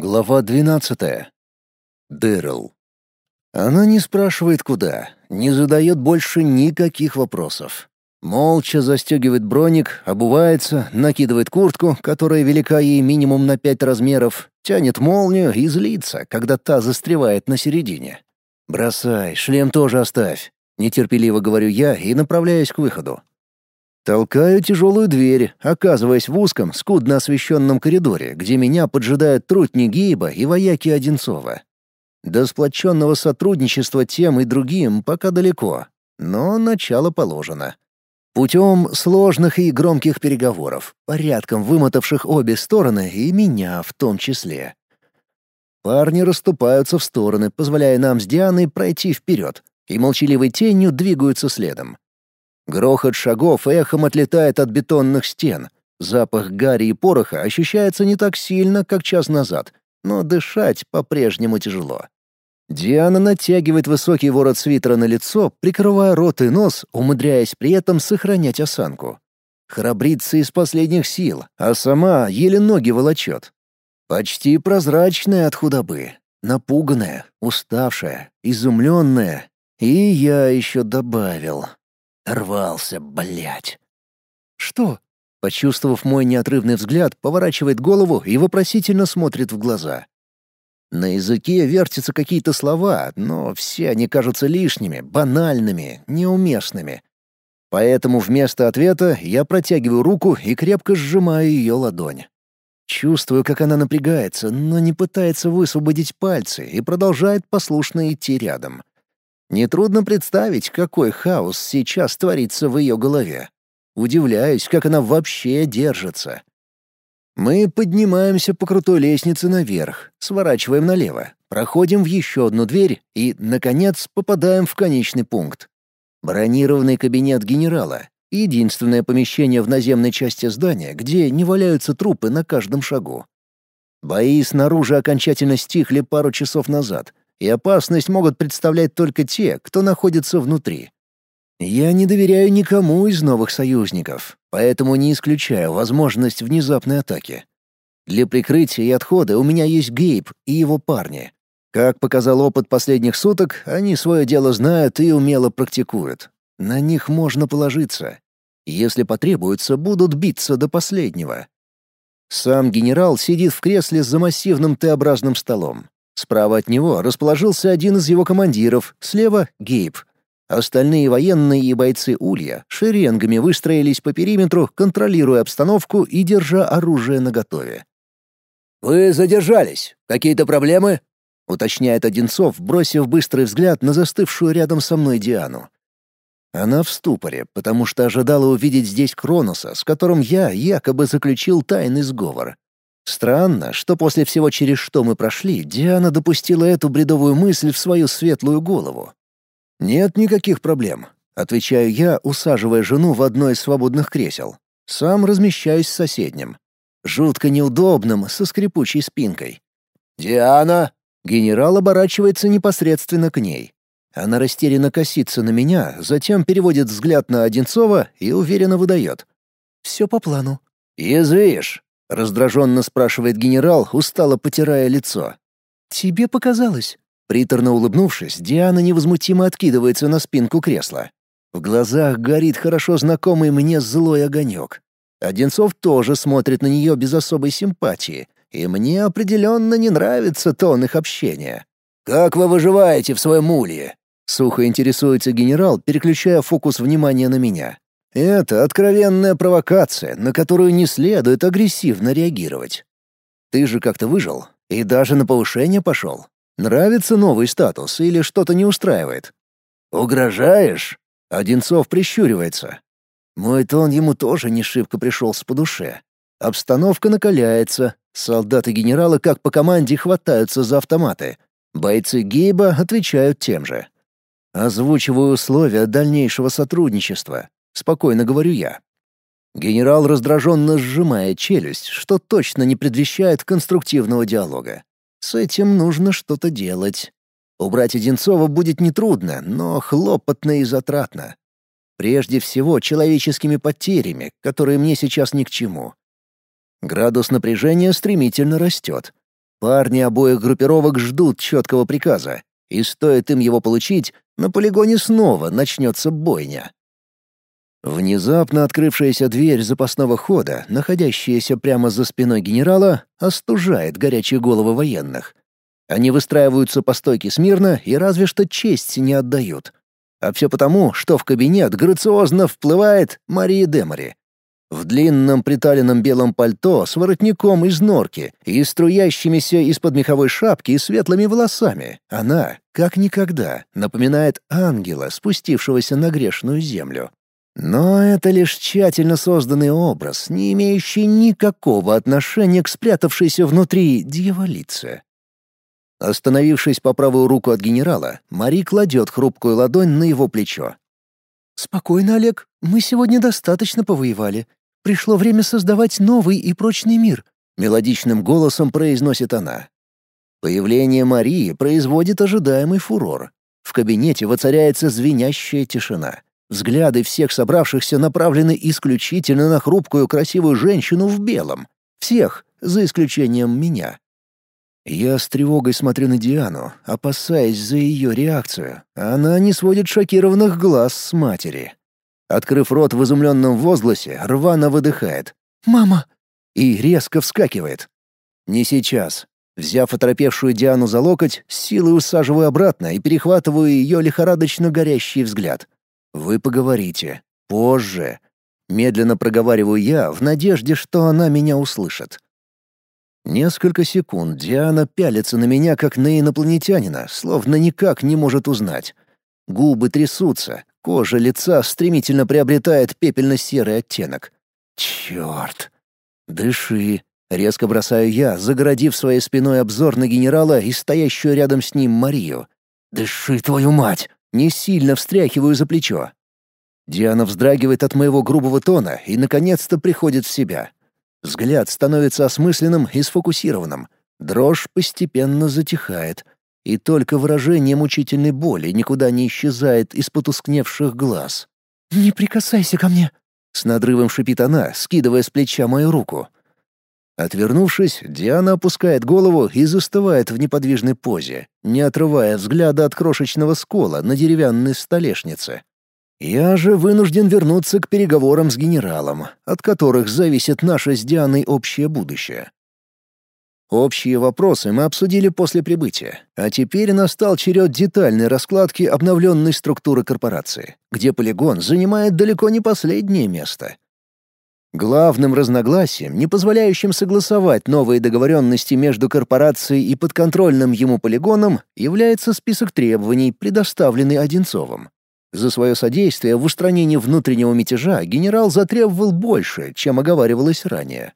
Глава двенадцатая. Дэрил. Она не спрашивает, куда, не задает больше никаких вопросов. Молча застегивает броник, обувается, накидывает куртку, которая велика ей минимум на пять размеров, тянет молнию и злится, когда та застревает на середине. «Бросай, шлем тоже оставь», — нетерпеливо говорю я и направляюсь к выходу. Толкаю тяжелую дверь, оказываясь в узком, скудно освещенном коридоре, где меня поджидают трутни Гейба и вояки Одинцова. До сплоченного сотрудничества тем и другим пока далеко, но начало положено. Путем сложных и громких переговоров, порядком вымотавших обе стороны и меня в том числе. Парни расступаются в стороны, позволяя нам с Дианой пройти вперед, и молчаливой тенью двигаются следом. Грохот шагов эхом отлетает от бетонных стен. Запах гари и пороха ощущается не так сильно, как час назад, но дышать по-прежнему тяжело. Диана натягивает высокий ворот свитера на лицо, прикрывая рот и нос, умудряясь при этом сохранять осанку. Храбрится из последних сил, а сама еле ноги волочет. Почти прозрачная от худобы, напуганная, уставшая, изумленная. И я еще добавил. Рвался, блядь. «Что?» Почувствовав мой неотрывный взгляд, поворачивает голову и вопросительно смотрит в глаза. На языке вертятся какие-то слова, но все они кажутся лишними, банальными, неуместными. Поэтому вместо ответа я протягиваю руку и крепко сжимаю ее ладонь. Чувствую, как она напрягается, но не пытается высвободить пальцы и продолжает послушно идти рядом. Нетрудно представить, какой хаос сейчас творится в ее голове. Удивляюсь, как она вообще держится. Мы поднимаемся по крутой лестнице наверх, сворачиваем налево, проходим в еще одну дверь и, наконец, попадаем в конечный пункт. Бронированный кабинет генерала. Единственное помещение в наземной части здания, где не валяются трупы на каждом шагу. Бои снаружи окончательно стихли пару часов назад, и опасность могут представлять только те, кто находится внутри. Я не доверяю никому из новых союзников, поэтому не исключаю возможность внезапной атаки. Для прикрытия и отхода у меня есть Гейб и его парни. Как показал опыт последних суток, они свое дело знают и умело практикуют. На них можно положиться. Если потребуется, будут биться до последнего. Сам генерал сидит в кресле за массивным Т-образным столом. Справа от него расположился один из его командиров, слева — Гейб. Остальные военные и бойцы Улья шеренгами выстроились по периметру, контролируя обстановку и держа оружие наготове. «Вы задержались. Какие-то проблемы?» — уточняет Одинцов, бросив быстрый взгляд на застывшую рядом со мной Диану. Она в ступоре, потому что ожидала увидеть здесь Кроноса, с которым я якобы заключил тайный сговор. Странно, что после всего, через что мы прошли, Диана допустила эту бредовую мысль в свою светлую голову. «Нет никаких проблем», — отвечаю я, усаживая жену в одно из свободных кресел. Сам размещаюсь в соседнем. Жутко неудобным, со скрипучей спинкой. «Диана!» Генерал оборачивается непосредственно к ней. Она растерянно косится на меня, затем переводит взгляд на Одинцова и уверенно выдает. «Все по плану». «Язвишь?» — раздраженно спрашивает генерал, устало потирая лицо. «Тебе показалось». Приторно улыбнувшись, Диана невозмутимо откидывается на спинку кресла. В глазах горит хорошо знакомый мне злой огонек. Одинцов тоже смотрит на нее без особой симпатии, и мне определенно не нравится тон их общения. «Как вы выживаете в своем улье?» — сухо интересуется генерал, переключая фокус внимания на меня. Это откровенная провокация, на которую не следует агрессивно реагировать. Ты же как-то выжил и даже на повышение пошел. Нравится новый статус или что-то не устраивает? Угрожаешь? Одинцов прищуривается. Мой тон ему тоже не шибко пришелся по душе. Обстановка накаляется, солдаты генерала как по команде хватаются за автоматы. Бойцы Гейба отвечают тем же. Озвучиваю условия дальнейшего сотрудничества. Спокойно говорю я. Генерал раздраженно сжимает челюсть, что точно не предвещает конструктивного диалога. С этим нужно что-то делать. Убрать Одинцова будет нетрудно, но хлопотно и затратно. Прежде всего, человеческими потерями, которые мне сейчас ни к чему. Градус напряжения стремительно растет. Парни обоих группировок ждут четкого приказа, и стоит им его получить, на полигоне снова начнется бойня. Внезапно открывшаяся дверь запасного хода, находящаяся прямо за спиной генерала, остужает горячие головы военных. Они выстраиваются по стойке смирно и разве что честь не отдают. А все потому, что в кабинет грациозно вплывает Мария Демори, в длинном приталенном белом пальто с воротником из норки и струящимися из-под меховой шапки светлыми волосами, она, как никогда, напоминает ангела, спустившегося на грешную землю. Но это лишь тщательно созданный образ, не имеющий никакого отношения к спрятавшейся внутри дьяволице. Остановившись по правую руку от генерала, Мари кладет хрупкую ладонь на его плечо. «Спокойно, Олег, мы сегодня достаточно повоевали. Пришло время создавать новый и прочный мир», — мелодичным голосом произносит она. Появление Марии производит ожидаемый фурор. В кабинете воцаряется звенящая тишина. Взгляды всех собравшихся направлены исключительно на хрупкую красивую женщину в белом. Всех, за исключением меня. Я с тревогой смотрю на Диану, опасаясь за ее реакцию. Она не сводит шокированных глаз с матери. Открыв рот в изумленном возгласе, рвано выдыхает. «Мама!» и резко вскакивает. «Не сейчас». Взяв оторопевшую Диану за локоть, силой усаживаю обратно и перехватываю ее лихорадочно горящий взгляд. «Вы поговорите. Позже». Медленно проговариваю я в надежде, что она меня услышит. Несколько секунд Диана пялится на меня, как на инопланетянина, словно никак не может узнать. Губы трясутся, Кожа лица стремительно приобретает пепельно-серый оттенок. Черт! Дыши. Резко бросаю я, загородив своей спиной обзор на генерала и стоящую рядом с ним Марию. «Дыши, твою мать!» Не сильно встряхиваю за плечо. Диана вздрагивает от моего грубого тона и, наконец-то, приходит в себя. Взгляд становится осмысленным и сфокусированным. Дрожь постепенно затихает — и только выражение мучительной боли никуда не исчезает из потускневших глаз. «Не прикасайся ко мне!» — с надрывом шипит она, скидывая с плеча мою руку. Отвернувшись, Диана опускает голову и застывает в неподвижной позе, не отрывая взгляда от крошечного скола на деревянной столешнице. Я же вынужден вернуться к переговорам с генералом, от которых зависит наше с Дианой общее будущее. Общие вопросы мы обсудили после прибытия, а теперь настал черед детальной раскладки обновленной структуры корпорации, где полигон занимает далеко не последнее место. Главным разногласием, не позволяющим согласовать новые договоренности между корпорацией и подконтрольным ему полигоном, является список требований, предоставленный Одинцовым. За свое содействие в устранении внутреннего мятежа генерал затребовал больше, чем оговаривалось ранее.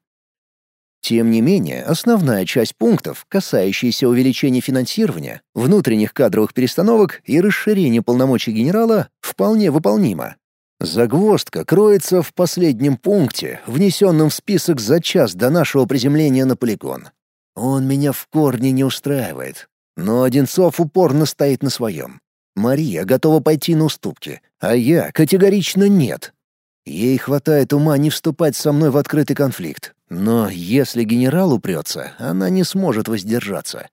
Тем не менее, основная часть пунктов, касающаяся увеличения финансирования, внутренних кадровых перестановок и расширения полномочий генерала, вполне выполнима. Загвоздка кроется в последнем пункте, внесенном в список за час до нашего приземления на полигон. Он меня в корне не устраивает. Но Одинцов упорно стоит на своем. Мария готова пойти на уступки, а я категорично нет. Ей хватает ума не вступать со мной в открытый конфликт, но если генерал упрется, она не сможет воздержаться.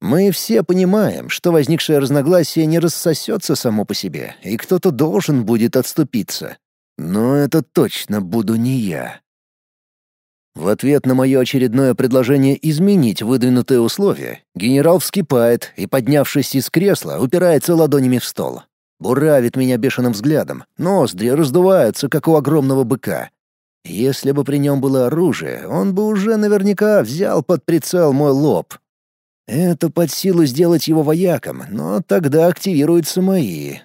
Мы все понимаем, что возникшее разногласие не рассосется само по себе, и кто-то должен будет отступиться. Но это точно буду не я. В ответ на мое очередное предложение изменить выдвинутые условия, генерал вскипает и, поднявшись из кресла, упирается ладонями в стол. Буравит меня бешеным взглядом, ноздри раздуваются, как у огромного быка. Если бы при нем было оружие, он бы уже наверняка взял под прицел мой лоб. Это под силу сделать его вояком, но тогда активируются мои.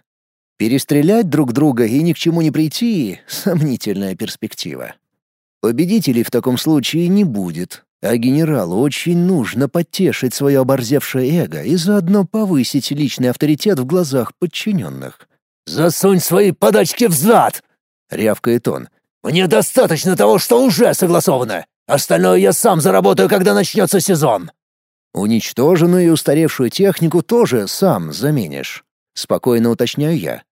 Перестрелять друг друга и ни к чему не прийти — сомнительная перспектива. Победителей в таком случае не будет, а генералу очень нужно подтешить свое оборзевшее эго и заодно повысить личный авторитет в глазах подчиненных. «Засунь свои подачки в зад!» — рявкает он. Мне достаточно того, что уже согласовано. Остальное я сам заработаю, когда начнется сезон». «Уничтоженную и устаревшую технику тоже сам заменишь», — спокойно уточняю я.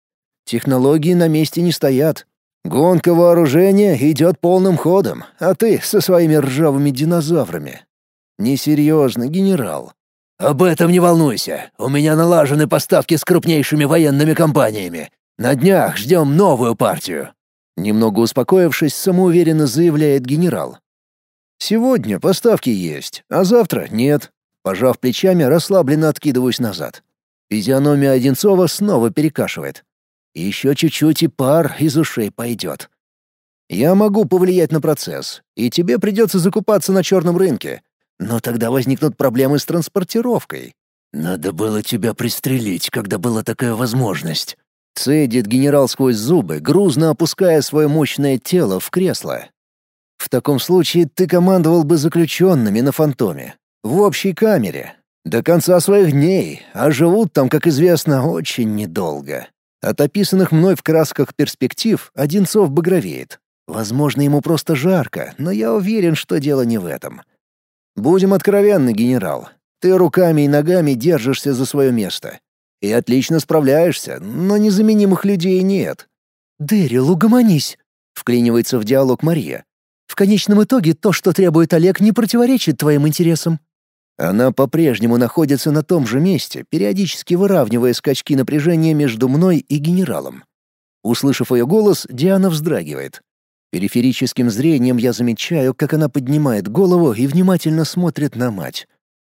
«Технологии на месте не стоят. Гонка вооружения идет полным ходом, а ты со своими ржавыми динозаврами. Несерьезно, генерал. Об этом не волнуйся. У меня налажены поставки с крупнейшими военными компаниями. На днях ждем новую партию. Немного успокоившись, самоуверенно заявляет генерал. Сегодня поставки есть, а завтра нет. Пожав плечами, расслабленно откидываюсь назад. Физиономия Одинцова снова перекашивает. Еще чуть-чуть и пар из ушей пойдет. Я могу повлиять на процесс, и тебе придется закупаться на черном рынке. Но тогда возникнут проблемы с транспортировкой. Надо было тебя пристрелить, когда была такая возможность. Цедит генерал сквозь зубы, грузно опуская свое мощное тело в кресло. В таком случае ты командовал бы заключенными на фантоме. В общей камере. До конца своих дней, а живут там, как известно, очень недолго. От описанных мной в красках перспектив Одинцов багровеет. Возможно, ему просто жарко, но я уверен, что дело не в этом. Будем откровенны, генерал. Ты руками и ногами держишься за свое место. И отлично справляешься, но незаменимых людей нет. «Дэрил, угомонись», — вклинивается в диалог Мария. «В конечном итоге то, что требует Олег, не противоречит твоим интересам». Она по-прежнему находится на том же месте, периодически выравнивая скачки напряжения между мной и генералом. Услышав ее голос, Диана вздрагивает. Периферическим зрением я замечаю, как она поднимает голову и внимательно смотрит на мать.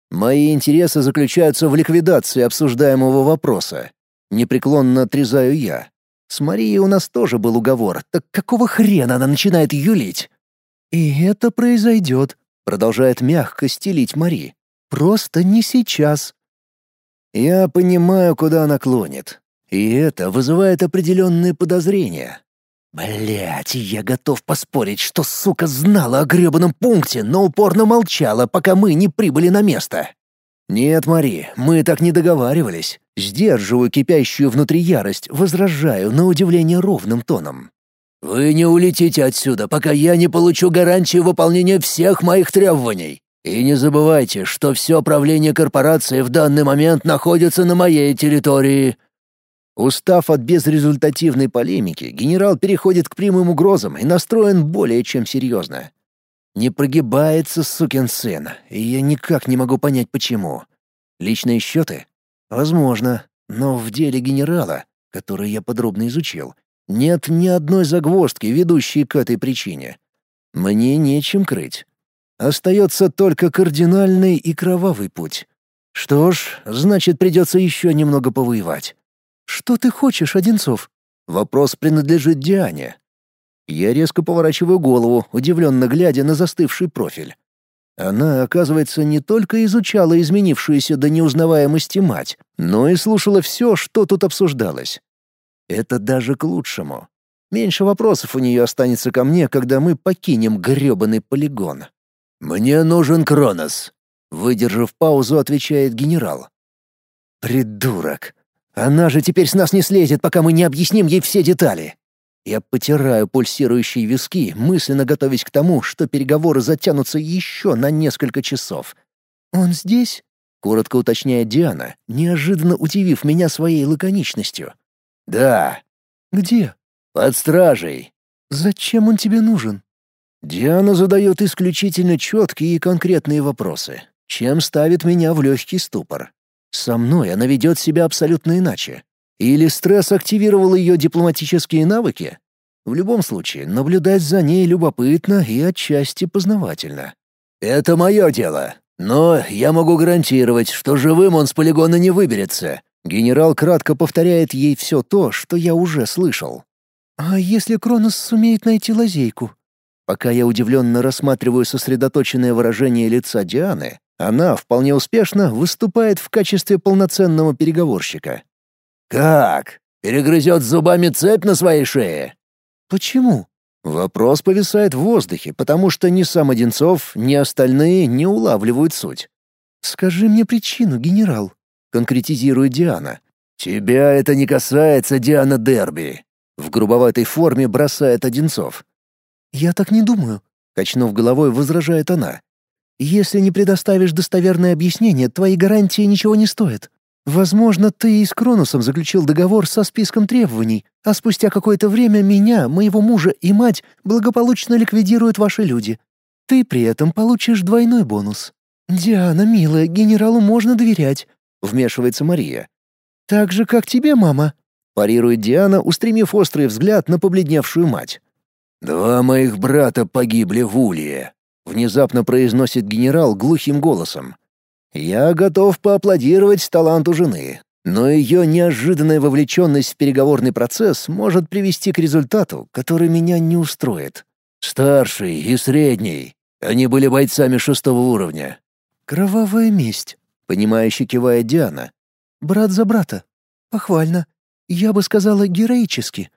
Мои интересы заключаются в ликвидации обсуждаемого вопроса. Непреклонно отрезаю я. С Марией у нас тоже был уговор, так какого хрена она начинает юлить? «И это произойдет», — продолжает мягко стелить Мари. «Просто не сейчас». Я понимаю, куда она клонит. И это вызывает определенные подозрения. Блять, я готов поспорить, что сука знала о гребаном пункте, но упорно молчала, пока мы не прибыли на место. Нет, Мари, мы так не договаривались. Сдерживаю кипящую внутри ярость, возражаю на удивление ровным тоном. Вы не улетите отсюда, пока я не получу гарантии выполнения всех моих требований. И не забывайте, что все правление корпорации в данный момент находится на моей территории. Устав от безрезультативной полемики, генерал переходит к прямым угрозам и настроен более чем серьезно. Не прогибается сукин сын, и я никак не могу понять почему. Личные счеты? Возможно, но в деле генерала, который я подробно изучил, нет ни одной загвоздки, ведущей к этой причине. Мне нечем крыть. Остается только кардинальный и кровавый путь. Что ж, значит, придется еще немного повоевать. «Что ты хочешь, Одинцов?» Вопрос принадлежит Диане. Я резко поворачиваю голову, удивленно глядя на застывший профиль. Она, оказывается, не только изучала изменившуюся до неузнаваемости мать, но и слушала все, что тут обсуждалось. Это даже к лучшему. Меньше вопросов у нее останется ко мне, когда мы покинем грёбаный полигон. «Мне нужен Кронос», — выдержав паузу, отвечает генерал. «Придурок. Она же теперь с нас не слезет, пока мы не объясним ей все детали. Я потираю пульсирующие виски, мысленно готовясь к тому, что переговоры затянутся еще на несколько часов. «Он здесь?» — коротко уточняет Диана, неожиданно удивив меня своей лаконичностью. «Да». «Где?» «Под стражей». «Зачем он тебе нужен?» Диана задает исключительно четкие и конкретные вопросы, чем ставит меня в легкий ступор. Со мной она ведет себя абсолютно иначе. Или стресс активировал ее дипломатические навыки? В любом случае, наблюдать за ней любопытно и отчасти познавательно. «Это мое дело. Но я могу гарантировать, что живым он с полигона не выберется». Генерал кратко повторяет ей все то, что я уже слышал. «А если Кронос сумеет найти лазейку?» Пока я удивленно рассматриваю сосредоточенное выражение лица Дианы, она вполне успешно выступает в качестве полноценного переговорщика. «Как? Перегрызет зубами цепь на своей шее?» «Почему?» Вопрос повисает в воздухе, потому что ни сам Одинцов, ни остальные не улавливают суть. «Скажи мне причину, генерал», — конкретизирует Диана. «Тебя это не касается, Диана Дерби», — в грубоватой форме бросает Одинцов. «Я так не думаю», — качнув головой, возражает она. Если не предоставишь достоверное объяснение, твои гарантии ничего не стоят. Возможно, ты и с Кронусом заключил договор со списком требований, а спустя какое-то время меня, моего мужа и мать благополучно ликвидируют ваши люди. Ты при этом получишь двойной бонус. «Диана, милая, генералу можно доверять», — вмешивается Мария. «Так же, как тебе, мама», — парирует Диана, устремив острый взгляд на побледневшую мать. «Два моих брата погибли в Улье», — внезапно произносит генерал глухим голосом. «Я готов поаплодировать таланту жены, но ее неожиданная вовлеченность в переговорный процесс может привести к результату, который меня не устроит. Старший и средний. Они были бойцами шестого уровня. «Кровавая месть», — понимающе кивает Диана. «Брат за брата. Похвально. Я бы сказала, героически».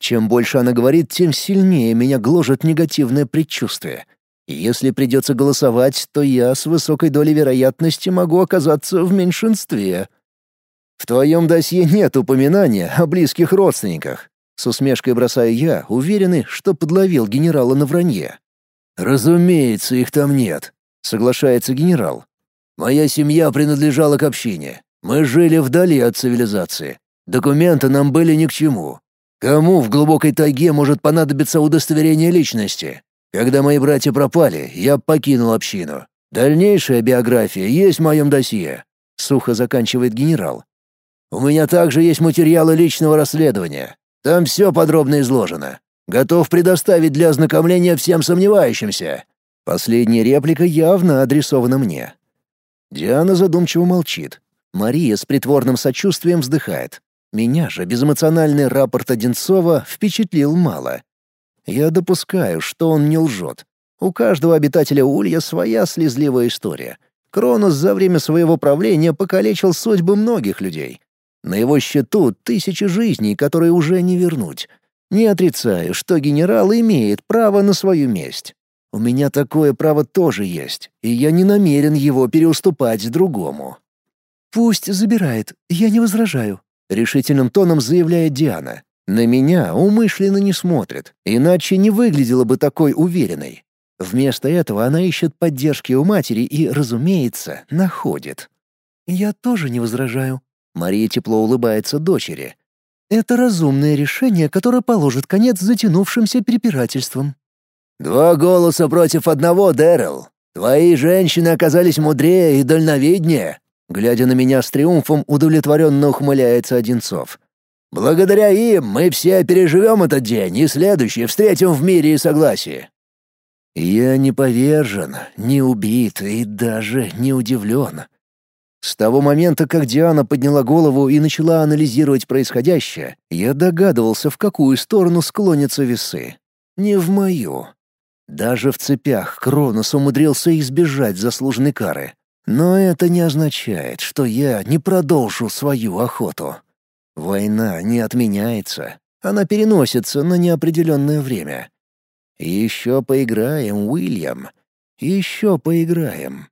Чем больше она говорит, тем сильнее меня гложет негативное предчувствие. Если придется голосовать, то я с высокой долей вероятности могу оказаться в меньшинстве. В твоем досье нет упоминания о близких родственниках. С усмешкой бросаю я, уверенный, что подловил генерала на вранье. Разумеется, их там нет. — соглашается генерал. «Моя семья принадлежала к общине. Мы жили вдали от цивилизации. Документы нам были ни к чему. Кому в глубокой тайге может понадобиться удостоверение личности? Когда мои братья пропали, я покинул общину. Дальнейшая биография есть в моем досье», — сухо заканчивает генерал. «У меня также есть материалы личного расследования. Там все подробно изложено. Готов предоставить для ознакомления всем сомневающимся. Последняя реплика явно адресована мне. Диана задумчиво молчит. Мария с притворным сочувствием вздыхает. Меня же безэмоциональный рапорт Одинцова впечатлил мало. Я допускаю, что он не лжет. У каждого обитателя Улья своя слезливая история. Кронос за время своего правления покалечил судьбы многих людей. На его счету тысячи жизней, которые уже не вернуть. Не отрицаю, что генерал имеет право на свою месть. У меня такое право тоже есть, и я не намерен его переуступать другому. «Пусть забирает, я не возражаю», — решительным тоном заявляет Диана. На меня умышленно не смотрит, иначе не выглядела бы такой уверенной. Вместо этого она ищет поддержки у матери и, разумеется, находит. «Я тоже не возражаю», — Мария тепло улыбается дочери. «Это разумное решение, которое положит конец затянувшимся препирательствам». «Два голоса против одного, Дэрил. Твои женщины оказались мудрее и дальновиднее», глядя на меня с триумфом, удовлетворенно ухмыляется Одинцов. «Благодаря им мы все переживем этот день и следующий встретим в мире и согласии». Я не повержен, не убит и даже не удивлен. С того момента, как Диана подняла голову и начала анализировать происходящее, я догадывался, в какую сторону склонятся весы. Не в мою. Даже в цепях Кронос умудрился избежать заслуженной кары. Но это не означает, что я не продолжу свою охоту. Война не отменяется, она переносится на неопределенное время. Еще поиграем, Уильям. Еще поиграем.